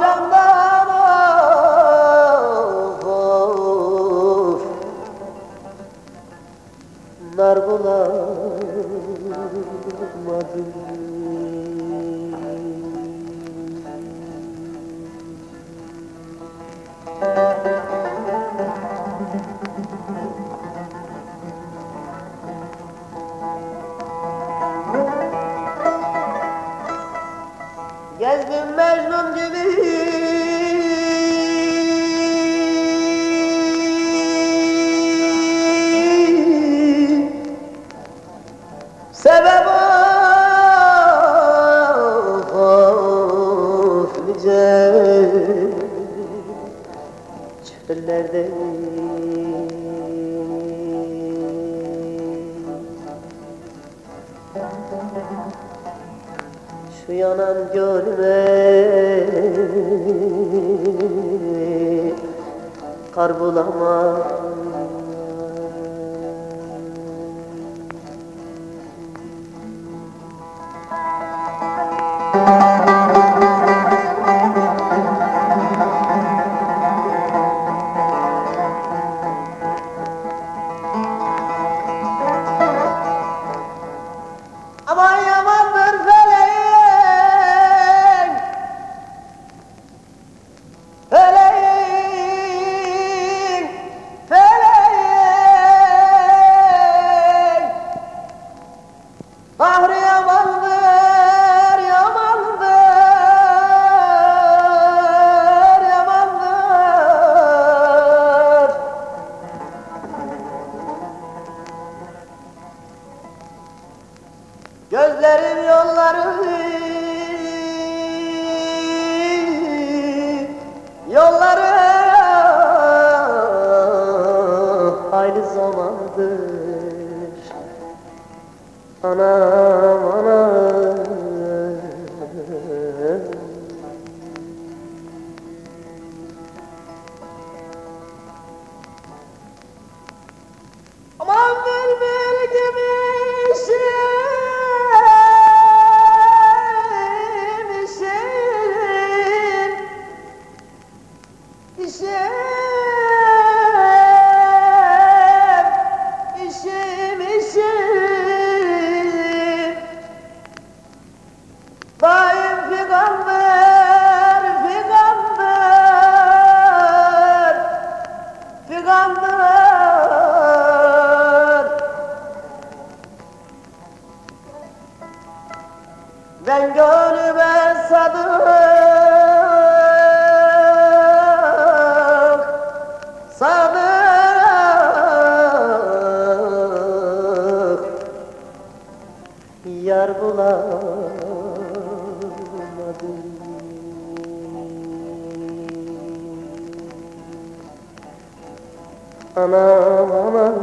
candan olur. Nar bulamadım Gezdim Mecnun gibi. Sebep of nice çöllerde Şu yanan gönlüme kar bulamam Gözlerim yolları Yolları Aynı zamandır Anam anam Ben gönlüme sadık, sadık Yar bulamadım. Anam anam